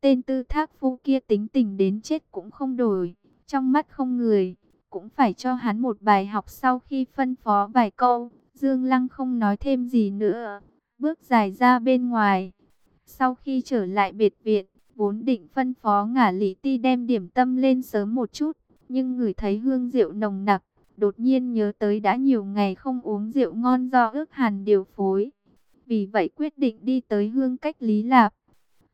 [SPEAKER 1] Tên tư thác phu kia tính tình đến chết cũng không đổi, trong mắt không người, cũng phải cho hắn một bài học sau khi phân phó vài câu. Dương Lăng không nói thêm gì nữa, bước dài ra bên ngoài. Sau khi trở lại biệt viện, vốn định phân phó ngả lý ti đem điểm tâm lên sớm một chút, nhưng người thấy hương rượu nồng nặc, đột nhiên nhớ tới đã nhiều ngày không uống rượu ngon do ước hàn điều phối. Vì vậy quyết định đi tới hương cách Lý Lạp.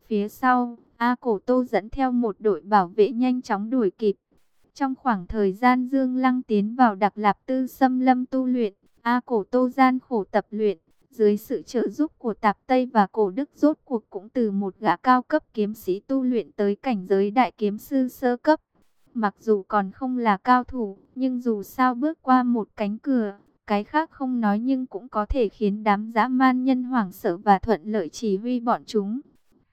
[SPEAKER 1] Phía sau, A Cổ Tô dẫn theo một đội bảo vệ nhanh chóng đuổi kịp. Trong khoảng thời gian Dương Lăng tiến vào Đặc Lạp Tư xâm lâm tu luyện, A Cổ Tô gian khổ tập luyện, dưới sự trợ giúp của Tạp Tây và Cổ Đức rốt cuộc cũng từ một gã cao cấp kiếm sĩ tu luyện tới cảnh giới đại kiếm sư sơ cấp. Mặc dù còn không là cao thủ, nhưng dù sao bước qua một cánh cửa, cái khác không nói nhưng cũng có thể khiến đám dã man nhân hoảng sợ và thuận lợi chỉ huy bọn chúng.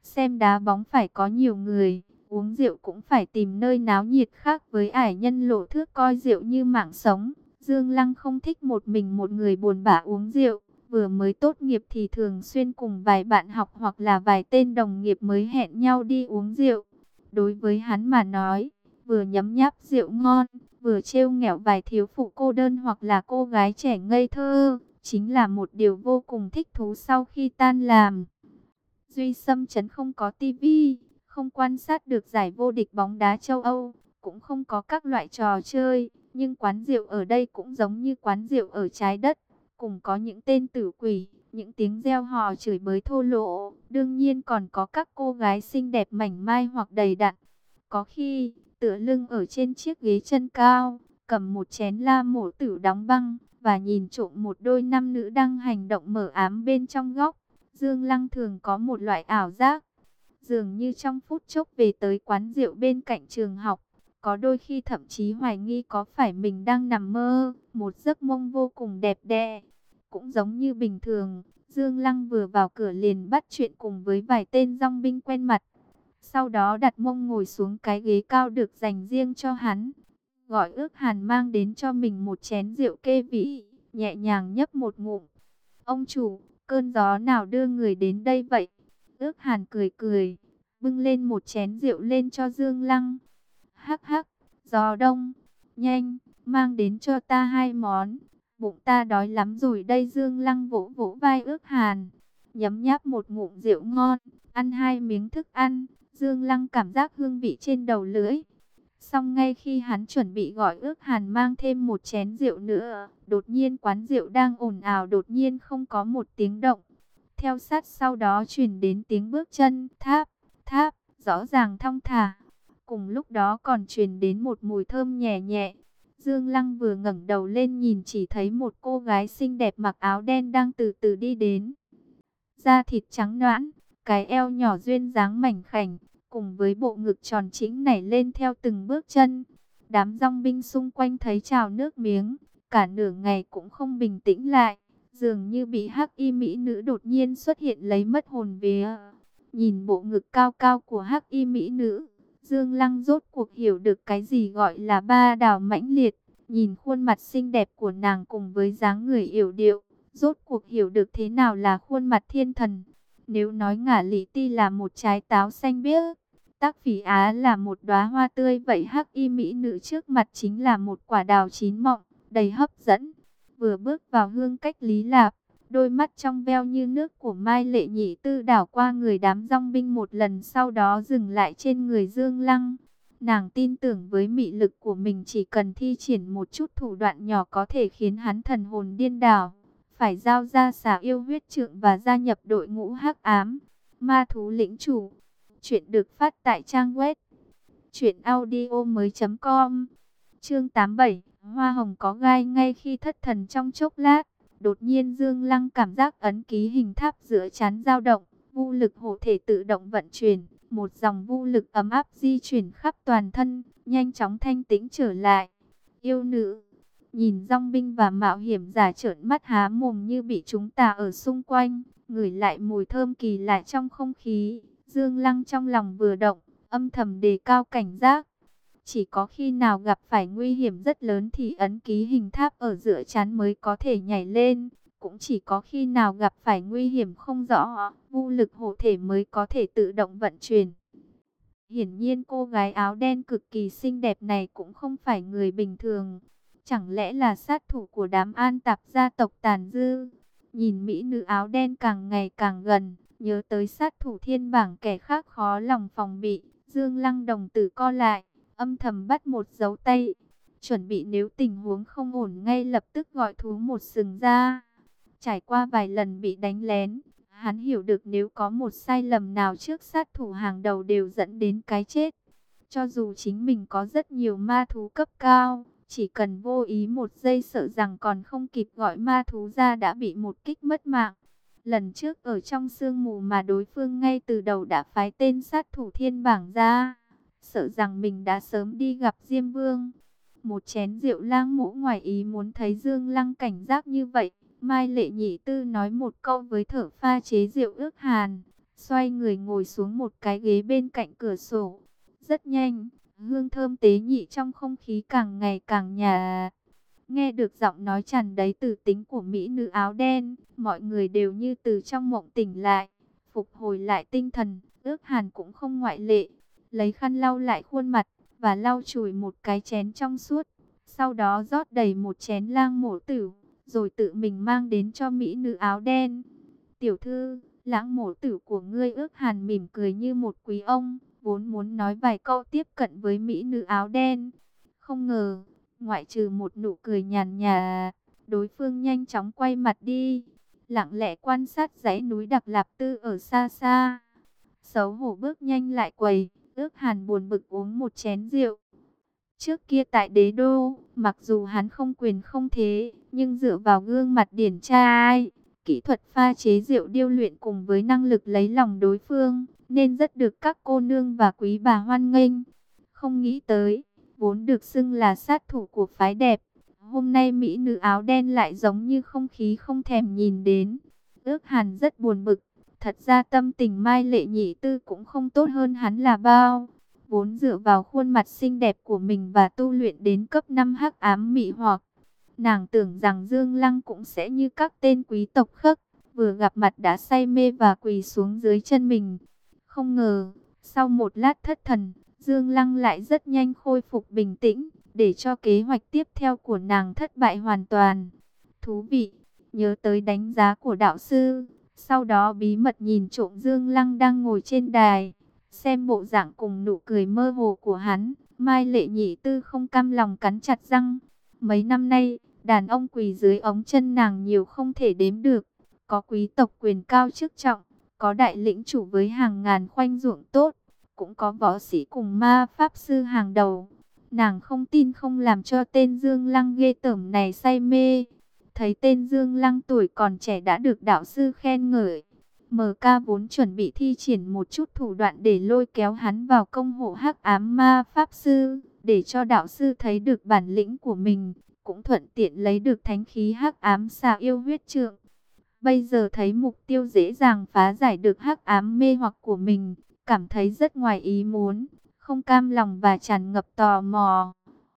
[SPEAKER 1] Xem đá bóng phải có nhiều người, uống rượu cũng phải tìm nơi náo nhiệt khác với ải nhân lộ thước coi rượu như mạng sống. Dương Lăng không thích một mình một người buồn bã uống rượu, vừa mới tốt nghiệp thì thường xuyên cùng vài bạn học hoặc là vài tên đồng nghiệp mới hẹn nhau đi uống rượu. Đối với hắn mà nói, vừa nhấm nháp rượu ngon, vừa trêu nghẹo vài thiếu phụ cô đơn hoặc là cô gái trẻ ngây thơ, chính là một điều vô cùng thích thú sau khi tan làm. Duy Sâm Trấn không có tivi, không quan sát được giải vô địch bóng đá châu Âu, cũng không có các loại trò chơi, nhưng quán rượu ở đây cũng giống như quán rượu ở trái đất, cùng có những tên tử quỷ, những tiếng reo hò chửi bới thô lỗ, đương nhiên còn có các cô gái xinh đẹp mảnh mai hoặc đầy đặn. Có khi, tựa lưng ở trên chiếc ghế chân cao, cầm một chén la mổ tử đóng băng, và nhìn trộm một đôi nam nữ đang hành động mở ám bên trong góc. Dương Lăng thường có một loại ảo giác, dường như trong phút chốc về tới quán rượu bên cạnh trường học, có đôi khi thậm chí hoài nghi có phải mình đang nằm mơ, một giấc mông vô cùng đẹp đẽ. Cũng giống như bình thường, Dương Lăng vừa vào cửa liền bắt chuyện cùng với vài tên dòng binh quen mặt. Sau đó đặt mông ngồi xuống cái ghế cao được dành riêng cho hắn. Gọi ước hàn mang đến cho mình một chén rượu kê vĩ, nhẹ nhàng nhấp một ngụm. Ông chủ, cơn gió nào đưa người đến đây vậy? Ước hàn cười cười, bưng lên một chén rượu lên cho Dương Lăng. Hắc hắc, gió đông, nhanh, mang đến cho ta hai món. Bụng ta đói lắm rồi đây Dương Lăng vỗ vỗ vai ước hàn. Nhấm nháp một ngụm rượu ngon, ăn hai miếng thức ăn. Dương Lăng cảm giác hương vị trên đầu lưỡi. Xong ngay khi hắn chuẩn bị gọi ước hàn mang thêm một chén rượu nữa, đột nhiên quán rượu đang ồn ào đột nhiên không có một tiếng động. Theo sát sau đó truyền đến tiếng bước chân, tháp, tháp, rõ ràng thong thả. Cùng lúc đó còn truyền đến một mùi thơm nhẹ nhẹ. Dương Lăng vừa ngẩng đầu lên nhìn chỉ thấy một cô gái xinh đẹp mặc áo đen đang từ từ đi đến. Da thịt trắng noãn, cái eo nhỏ duyên dáng mảnh khảnh, cùng với bộ ngực tròn chính nảy lên theo từng bước chân. Đám rong binh xung quanh thấy trào nước miếng, cả nửa ngày cũng không bình tĩnh lại, dường như bị hắc y mỹ nữ đột nhiên xuất hiện lấy mất hồn vía. Nhìn bộ ngực cao cao của hắc y mỹ nữ, Dương Lăng rốt cuộc hiểu được cái gì gọi là ba đào mãnh liệt. Nhìn khuôn mặt xinh đẹp của nàng cùng với dáng người yểu điệu, rốt cuộc hiểu được thế nào là khuôn mặt thiên thần. Nếu nói ngả lý ti là một trái táo xanh biếc, tác phỉ á là một đóa hoa tươi vậy hắc y mỹ nữ trước mặt chính là một quả đào chín mọng, đầy hấp dẫn. Vừa bước vào hương cách lý lạp, đôi mắt trong veo như nước của Mai Lệ Nhị Tư đảo qua người đám rong binh một lần sau đó dừng lại trên người Dương Lăng. Nàng tin tưởng với mị lực của mình chỉ cần thi triển một chút thủ đoạn nhỏ có thể khiến hắn thần hồn điên đảo. Phải giao ra xả yêu huyết trượng và gia nhập đội ngũ hắc ám. Ma thú lĩnh chủ. Chuyện được phát tại trang web. Chuyện audio mới com. Chương 87. Hoa hồng có gai ngay khi thất thần trong chốc lát. Đột nhiên Dương Lăng cảm giác ấn ký hình tháp giữa chán dao động, vô lực hộ thể tự động vận chuyển, một dòng vô lực ấm áp di chuyển khắp toàn thân, nhanh chóng thanh tĩnh trở lại. Yêu nữ, nhìn dòng binh và mạo hiểm giả trợn mắt há mồm như bị chúng ta ở xung quanh, ngửi lại mùi thơm kỳ lạ trong không khí. Dương Lăng trong lòng vừa động, âm thầm đề cao cảnh giác. Chỉ có khi nào gặp phải nguy hiểm rất lớn thì ấn ký hình tháp ở giữa chán mới có thể nhảy lên. Cũng chỉ có khi nào gặp phải nguy hiểm không rõ, vô lực hộ thể mới có thể tự động vận chuyển. Hiển nhiên cô gái áo đen cực kỳ xinh đẹp này cũng không phải người bình thường. Chẳng lẽ là sát thủ của đám an tạp gia tộc tàn dư? Nhìn mỹ nữ áo đen càng ngày càng gần, nhớ tới sát thủ thiên bảng kẻ khác khó lòng phòng bị, Dương Lăng đồng tử co lại âm thầm bắt một dấu tay, chuẩn bị nếu tình huống không ổn ngay lập tức gọi thú một sừng ra. Trải qua vài lần bị đánh lén, hắn hiểu được nếu có một sai lầm nào trước sát thủ hàng đầu đều dẫn đến cái chết. Cho dù chính mình có rất nhiều ma thú cấp cao, chỉ cần vô ý một giây sợ rằng còn không kịp gọi ma thú ra đã bị một kích mất mạng. Lần trước ở trong sương mù mà đối phương ngay từ đầu đã phái tên sát thủ thiên bảng ra sợ rằng mình đã sớm đi gặp Diêm Vương. Một chén rượu lang mũ ngoài ý muốn thấy Dương Lăng cảnh giác như vậy. Mai Lệ Nhị Tư nói một câu với thở pha chế rượu ước hàn. Xoay người ngồi xuống một cái ghế bên cạnh cửa sổ. Rất nhanh, hương thơm tế nhị trong không khí càng ngày càng nhà. Nghe được giọng nói tràn đầy từ tính của mỹ nữ áo đen, mọi người đều như từ trong mộng tỉnh lại, phục hồi lại tinh thần, ước hàn cũng không ngoại lệ. Lấy khăn lau lại khuôn mặt, và lau chùi một cái chén trong suốt. Sau đó rót đầy một chén lang mổ tử, rồi tự mình mang đến cho mỹ nữ áo đen. Tiểu thư, lãng mổ tử của ngươi ước hàn mỉm cười như một quý ông, vốn muốn nói vài câu tiếp cận với mỹ nữ áo đen. Không ngờ, ngoại trừ một nụ cười nhàn nhà, đối phương nhanh chóng quay mặt đi, lặng lẽ quan sát dãy núi Đặc Lạp Tư ở xa xa. Xấu hổ bước nhanh lại quầy, ước hàn buồn bực uống một chén rượu. Trước kia tại đế đô, mặc dù hắn không quyền không thế, nhưng dựa vào gương mặt điển trai, kỹ thuật pha chế rượu điêu luyện cùng với năng lực lấy lòng đối phương, nên rất được các cô nương và quý bà hoan nghênh. Không nghĩ tới, vốn được xưng là sát thủ của phái đẹp. Hôm nay Mỹ nữ áo đen lại giống như không khí không thèm nhìn đến. Ước hàn rất buồn bực. Thật ra tâm tình Mai Lệ Nhị Tư cũng không tốt hơn hắn là bao. Vốn dựa vào khuôn mặt xinh đẹp của mình và tu luyện đến cấp 5 hắc ám mị hoặc. Nàng tưởng rằng Dương Lăng cũng sẽ như các tên quý tộc khắc. Vừa gặp mặt đã say mê và quỳ xuống dưới chân mình. Không ngờ, sau một lát thất thần, Dương Lăng lại rất nhanh khôi phục bình tĩnh, để cho kế hoạch tiếp theo của nàng thất bại hoàn toàn. Thú vị, nhớ tới đánh giá của đạo sư, sau đó bí mật nhìn trộm Dương Lăng đang ngồi trên đài, xem bộ dạng cùng nụ cười mơ hồ của hắn, Mai Lệ Nhị Tư không cam lòng cắn chặt răng. Mấy năm nay, đàn ông quỳ dưới ống chân nàng nhiều không thể đếm được, có quý tộc quyền cao chức trọng, có đại lĩnh chủ với hàng ngàn khoanh ruộng tốt, cũng có võ sĩ cùng ma pháp sư hàng đầu. Nàng không tin không làm cho tên Dương Lăng ghê tởm này say mê. Thấy tên Dương Lăng tuổi còn trẻ đã được đạo sư khen ngợi. MK vốn chuẩn bị thi triển một chút thủ đoạn để lôi kéo hắn vào công hộ hắc ám ma pháp sư, để cho đạo sư thấy được bản lĩnh của mình, cũng thuận tiện lấy được thánh khí hắc ám xà yêu huyết trượng. Bây giờ thấy mục tiêu dễ dàng phá giải được hắc ám mê hoặc của mình, cảm thấy rất ngoài ý muốn, không cam lòng và tràn ngập tò mò.